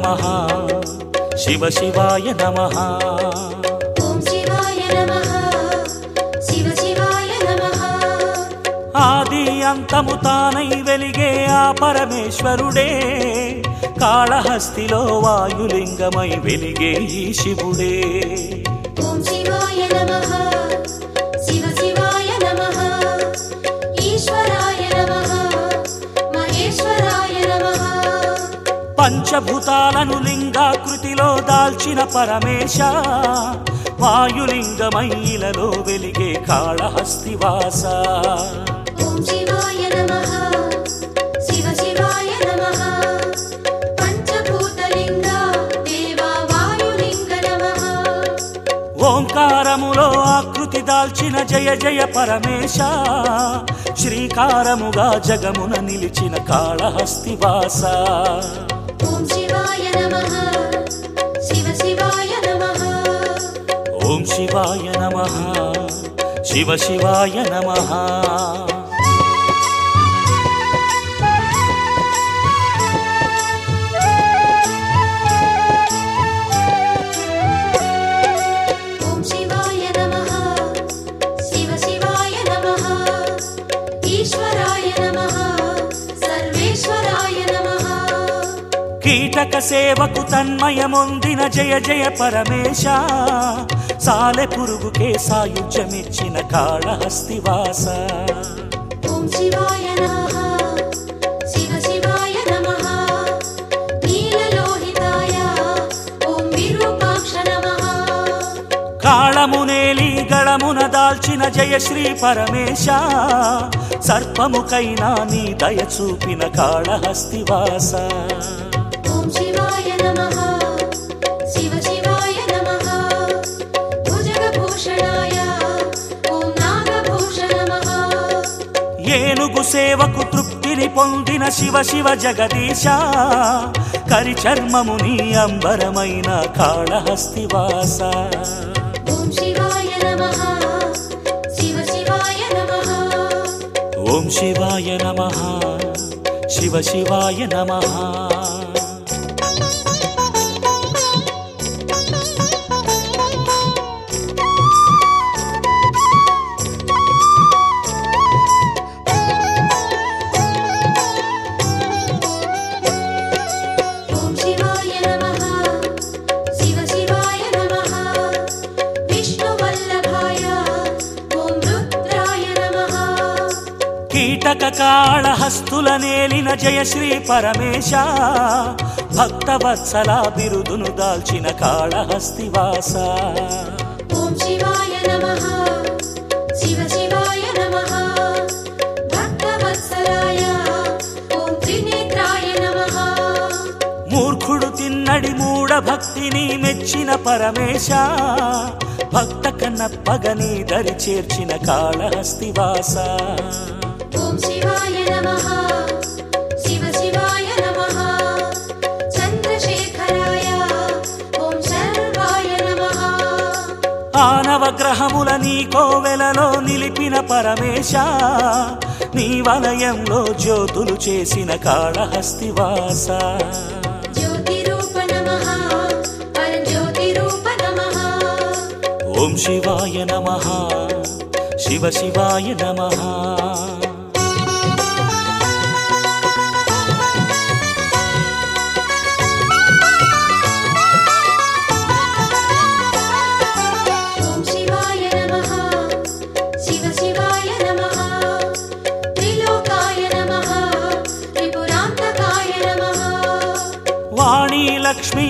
నమః. శివ శివాయ నమః. ఆది అంతము తానై వెలిగే ఆ పరమేశ్వరుడే. కాళహస్తిలో వాయులింగమై వెలిగే ఈ శివుడే. పంచభూతాలను లింగాకృతిలో దాల్చిన పరమేశ. వాయులింగమై ఇలలో వెలిగే కాళహస్తివాస. ఓంకారములో ఆకృతి దాల్చిన జయ జయ పరమేశ. శ్రీకారముగా జగమున నిలిచిన కాళహస్తివాస. शिवाय नमः। शिवशिवाय नमः। शिवाय नमः। కీటక సేవకు తన్మయమొందిన జయ జయ పరమేశ. సాలె పురుగుకే సాయుధ్యమిచ్చిన కాళహస్తివాస. ఓం శివాయ శివ కాళమునేలి గళమున దాల్చిన జయ శ్రీ పరమేశ. సర్పముకైనా నీ దయ చూపిన కాళహస్తివాస. ఏనుగు సేవకు తృప్తిని పొందిన శివ శివ జగదీశ కరి చర్మము నీ అంబరమైన కాళహస్తివాస ఓం శివాయ నమః శివ శివాయ నమః కీటక కాళహస్తుల నేలిన జయ శ్రీ పరమేశ భక్తవత్సల బిరుదును దాల్చిన కాళహస్తివాస. ఓం శివాయ నమః శివ శివాయ నమః భక్తవత్సలాయ ఓం త్రినేత్రాయ నమః. మూర్ఖుడు తిన్నడి మూఢ భక్తిని మెచ్చిన పరమేశ భక్త కన్నప్పగని దరి చేర్చిన కాళహస్తివాస. ఆనవగ్రహముల నీ కోవెలలో నిలిపిన పరమేశ నీ వలయంలో జ్యోతులు చేసిన కాళహస్తివాస. ఓం శివాయ నమ. శివ శివాయ నమ.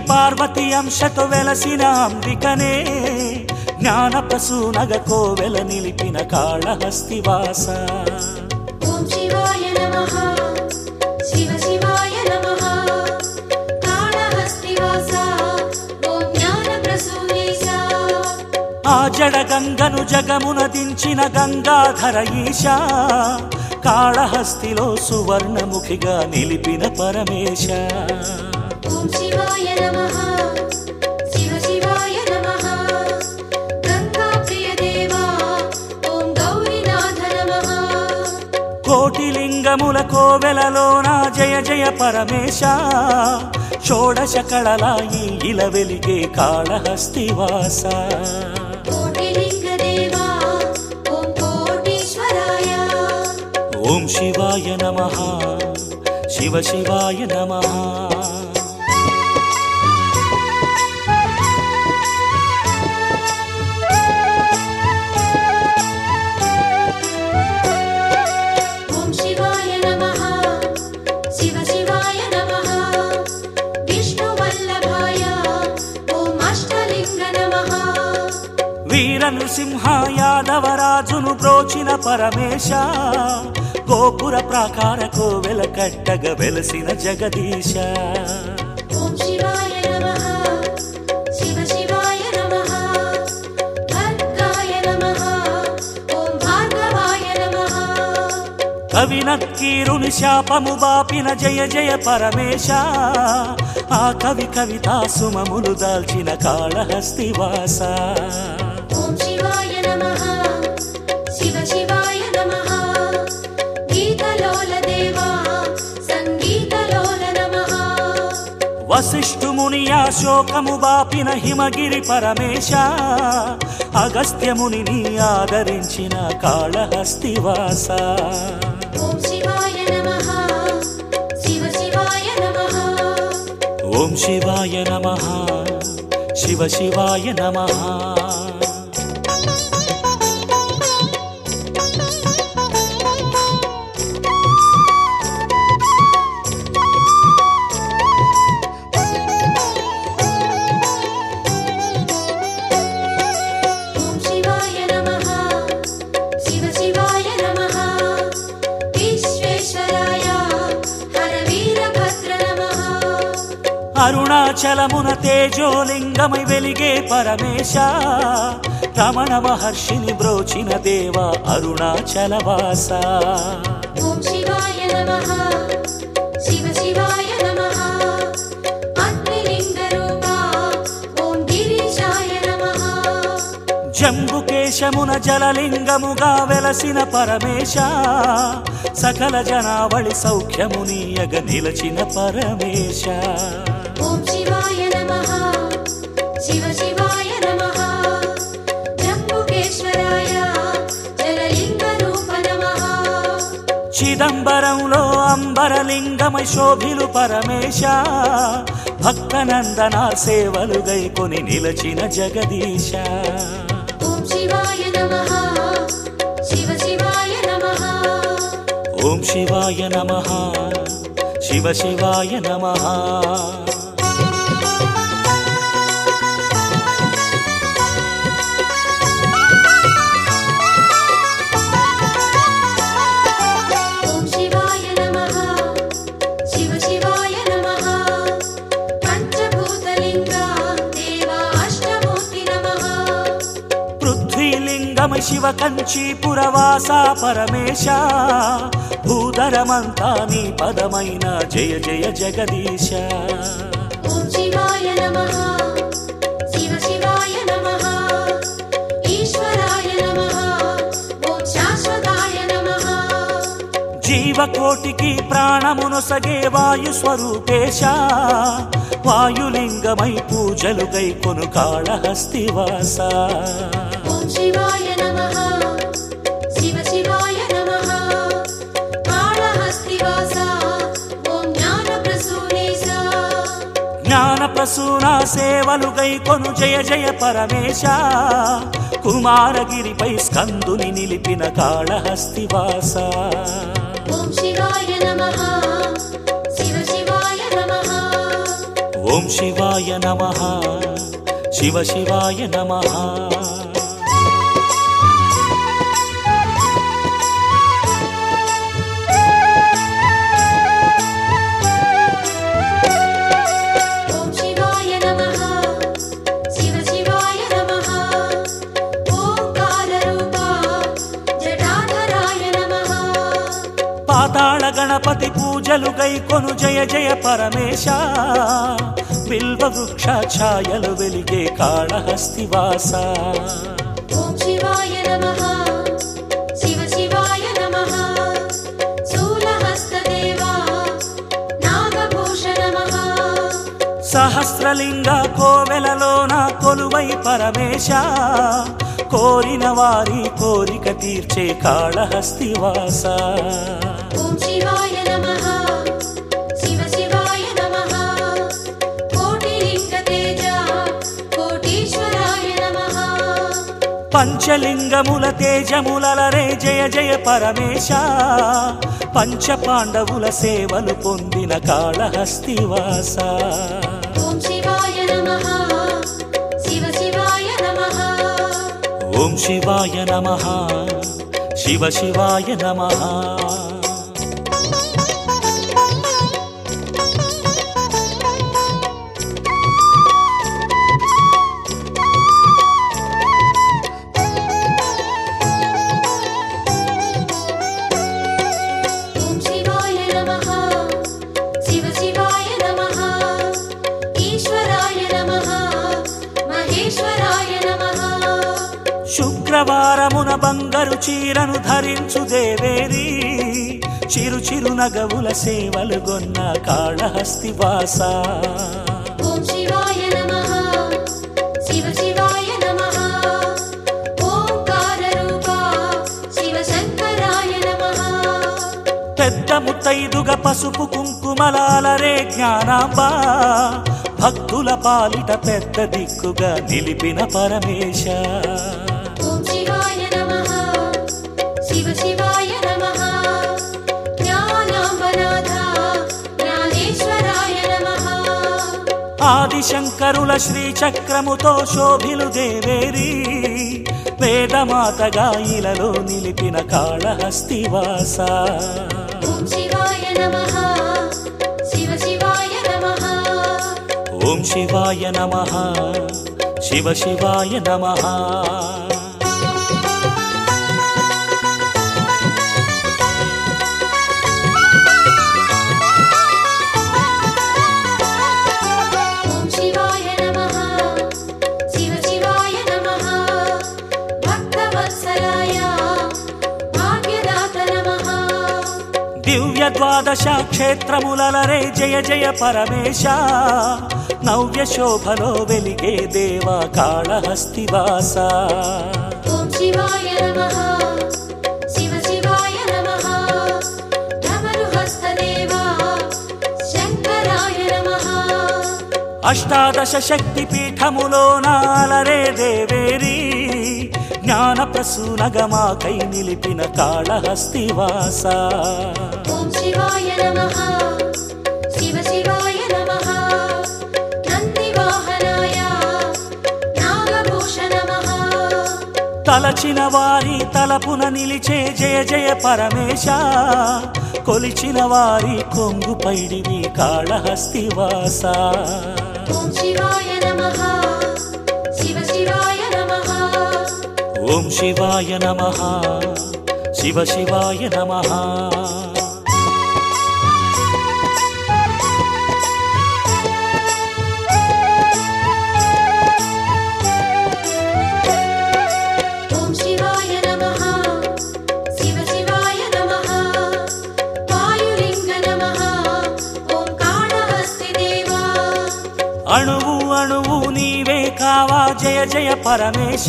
పార్వతి అంశతో వెలసిన అంబికనే జ్ఞాన ప్రసూనగ కోవెల నిలిపిన కాళహస్తివాస ఓం శివాయ నమః. శివ శివాయ నమః. కాళహస్తివాస ఓం జ్ఞాన ప్రసూనేశ ఆ జడ గంగను జగమున దించిన గంగాధర ఈశ. కాళహస్తిలో సువర్ణముఖిగా నిలిపిన పరమేశ. ఓం శివాయ నమః శివ శివాయ నమః గంగా ప్రియ దేవా ఓం గౌరీనాథ నమః కోటి లింగముల కోవెలలోన జయ జయ పరమేశ షోడశ కళల ఈ ఇల వెలిగే కాళహస్తివాస. ఓం శివాయ నమ శివ శివాయ నమ. వీర నృసింహ యాదవరాజును బ్రోచిన పరమేశ గోపుర ప్రాకార కోవెల కట్టగ వెలసిన జగదీశ. ఓం శివాయ నమః. శివ శివాయ నమః. భర్గాయ నమః. ఓం భార్గవాయ నమః. కవి నక్కీరుని శాపము బాపిన జయ జయ పరమేశ ఆ కవి కవితా సుమములు దాల్చిన కాళహస్తివాస. వశిష్ఠుముని శోకము బాపిన హిమగిరి పరమేశ అగస్త్యముని నీ ఆదరించిన కాళహస్తివాస. ఓం శివాయ నమః శివ శివాయ నమః. ఓం శివాయ నమ శివ శివాయ నమ. అరుణాచలమున తేజోలింగమై వెలిగే పరమేశ. రమణ మహర్షిని బ్రోచిన దేవ అరుణాచలవాస. జంబుకేశమున జలలింగముగా వెలసిన పరమేశ. సకల జనావళి సౌఖ్యమునీయగ నిలచిన పరమేశ. అంబరలింగమై శోభిలు పరమేశ భక్తనందన సేవలు గైకొని నిలచిన జగదీశ. ఓం శివాయ నమః శివ శివాయ నమః. ఓం శివాయ నమ శివ శివాయ నమ. పృథ్వీలింగమై శివ కంచీపురవాస పరమేశ భూధరమంతా నీ పదమైన జయ జయ జగదీశ. జీవకోటికి ప్రాణమును సగే వాయు స్వరూపేశ వాయులింగమై పూజలు గైకొను కాళహస్తివాస. ఓం శివాయ ప్రసూన సేవలు గైకొను జయ జయ పరమేశ. కుమారగిరిపై స్కందుని నిలిపిన కాళహస్తివాస. ఓం శివాయ నమః. శివ శివాయ నమః. ఓం శివాయ నమ. శివ శివాయ నమ. గణపతి పూజలు గైకొను జయ జయ పరమేశ. బిల్వ వృక్ష ఛాయలు వెలిగే కాళహస్తివాస. సహస్రలింగ కోవెలలోన కొలువై పరమేశ. కోరిన వారి కోరిక తీర్చే కాళహస్తివాస. పంచలింగముల తేజములరే జయ జయ పరమేశ. పంచ పాండవుల సేవలు పొందిన కాళహస్తివాస. ఓం శివాయ నమః. శివ శివాయ నమః. ఓం శివాయ నమ. శివ శివాయ నమ. బంగారు చీరను ధరించు దేవేరి చిరు చిరు నగవుల సేవలు గొన్న శంకరాయ నమః. పెద్ద ముత్తైదుగా పసుపు కుంకుమలాలరే జ్ఞానాంబ. భక్తుల పాలిట పెద్ద దిక్కుగా నిలిపిన పరమేశ. ఆదిశంకరుల శ్రీచక్రముతో శోభిలు దేవేరి. వేదమాతగా ఇలలో నిలిపిన కాళహస్తివాస. ఓం శివాయ నమః. శివ శివాయ నమః. ద్వాదశ క్షేత్రములరే జయ జయ పరమేశ. నవ్య శోభలో వెలిగే దేవ కాళహస్తివాస. ఓం శివాయ నమః. శివ శివాయ నమః. ధమరు హస్తదేవా శంకరాయ నమః. అష్టాదశ శక్తి పీఠములో నాలరే దేవేరి. జ్ఞాన ప్రసూనగమాకై నిలిపిన కాళహస్తివాస. ఓం శివాయ నమః. శివ శివాయ నమః. నందివాహనాయ నాగభూష నమః. తలచిన వారి తలపున నిలిచే జయ జయ పరమేశ. కొలిచిన వారి కొంగు పైడివి కాళహస్తివాస. ఓం శివాయ ఓం శివాయ నమ. శివ శివాయ నమ. అణువు అణువు నీవే కావా. జయ జయ పరమేశ.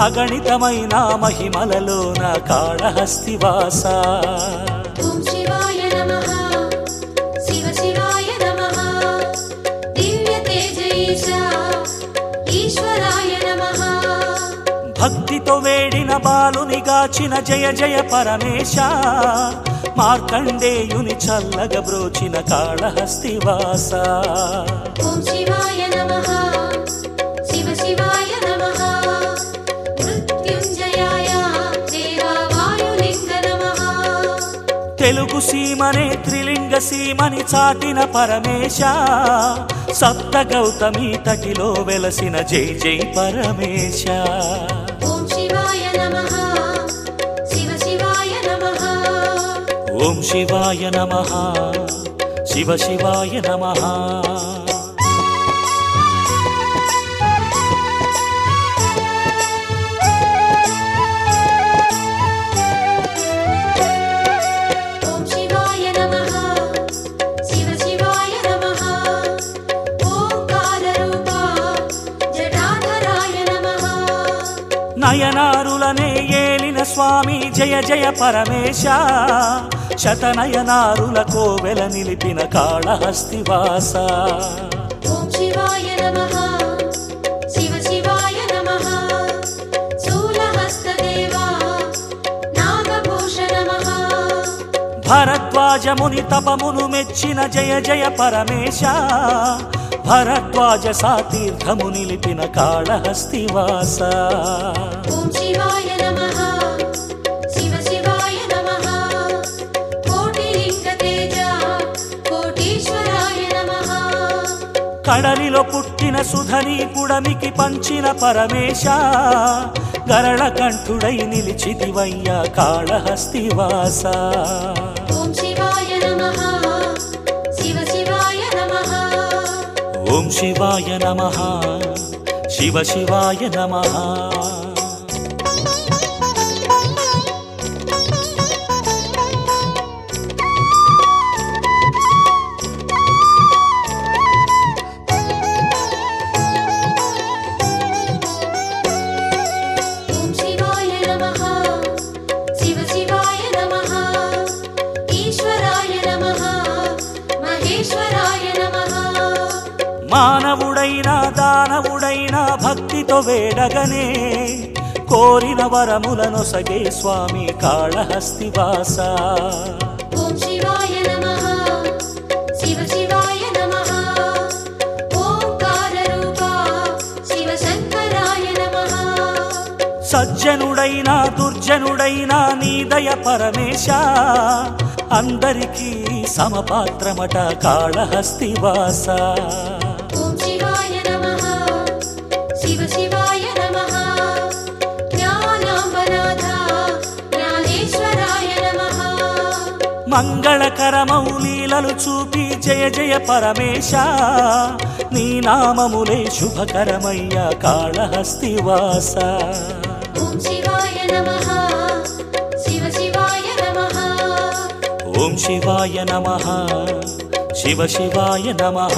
అగణితమైన కాళహస్తివాస తేజ ఈశ్వరాయ నమః. భక్తితో వేడిన బాలుని గాచిన జయ జయ పరమేశ. మార్కండేయుని చల్లగ బ్రోచిన కాళహస్తివాస శివాయ నమః. శివ శివాయ తెలుగు సీమనే త్రిలింగ సీమని చాటిన పరమేశ. సప్త గౌతమి తటిలో వెలసిన జై జై పరమేశ. ఓం శివాయ నమః. శివ శివాయ నమః. ఓం శివాయ నమ. శివ శివాయ నమ. జయ పరమేశ శతనయనారుల కోవెల నిలిపిన కాళహస్తివాస. భరద్వాజముని తపమును మెచ్చిన జయ జయ పరమేశ భరద్వాజ సాతీర్థము నిలిపిన కాళహస్తివాస. ఓం శివాయ నమః కడలిలో పుట్టిన సుధని పుడమికి పంచిన పరమేశ గరళ కంఠుడై నిలిచితివయ్యా కాళహస్తివాస. ఓం శివాయ నమః. శివ శివాయ నమః. ఓం శివాయ నమ. శివ శివాయ నమ. నమః ఓంకార రూపా శివ శంకరాయ నమః. సజ్జనుడైనా దుర్జనుడైనా నీదయ పరమేశ. అందరికీ సమపాత్రమట కాళహస్తివాస మంగళకరమౌ లీలలు చూపి జయ జయ పరమేశ. నీ నామములే శుభకరమయ్యా కాళహస్తివాస. ఓం శివాయ నమః. శివ శివాయ నమః. ఓం శివాయ నమ. శివ శివాయ నమ.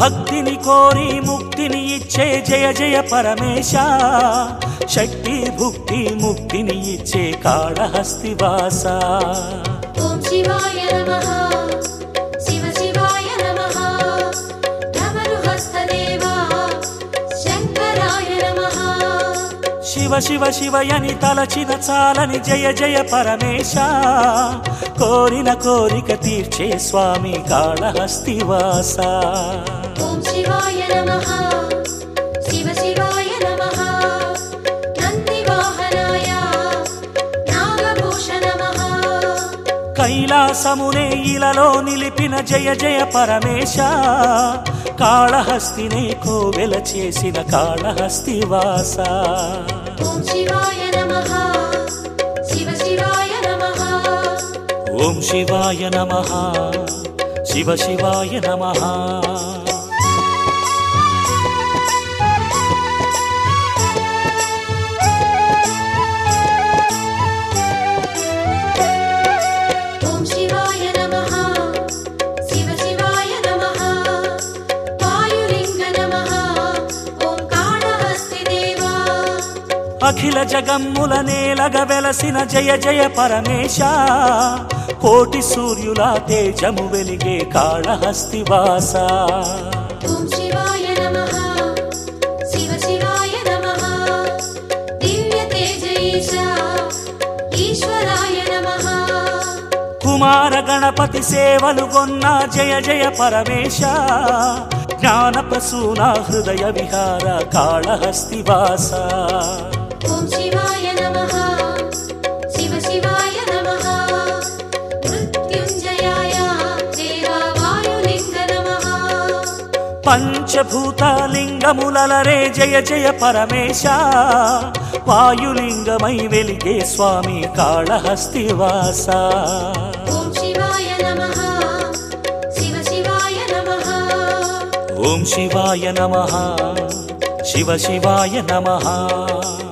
భక్తిని కోరి ముక్తిని ఇచ్చే జయ జయ పరమేశ. శక్తి భుక్తి ముక్తిని ఇచ్చే కాళహస్తివాస ఓం శివాయ నమః. శివ శివాయ నమః. ధమరుహస్తదేవా శంకరాయ నమః. శివ శివ శివయని తలచిన చాలని జయ జయ పరమేశ. కోరిన కోరిక తీర్చే స్వామి కాళహస్తివాస కైలాసమునే ఇలలో నిలిపిన జయ జయ పరమేశ కాళహస్తినే కోవెల చేసిన కాళహస్తివాస ఓం శివాయ నమః। శివ శివాయ నమః। ఓం శివాయ నమ। శివ శివాయ నమ। అఖిల జగమ్ముల నేలగ వెలసిన జయ జయ పరమేశ. కోటి సూర్యుల తేజము వెలిగే కాళహస్తివాస. ఈశ్వరాయ నమః. కుమార గణపతి సేవలు కొన్న జయ జయ పరమేశ. జ్ఞాన ప్రసూన హృదయ విహార కాళహస్తివాస. పంచభూతలింగములరే జయ జయ పరమేశ. వాయులింగమై వెలిగే స్వామి కాళహస్తివాస. ఓం శివాయ నమః. శివ శివాయ నమః. ఓం శివాయ నమ. శివ శివాయ నమః.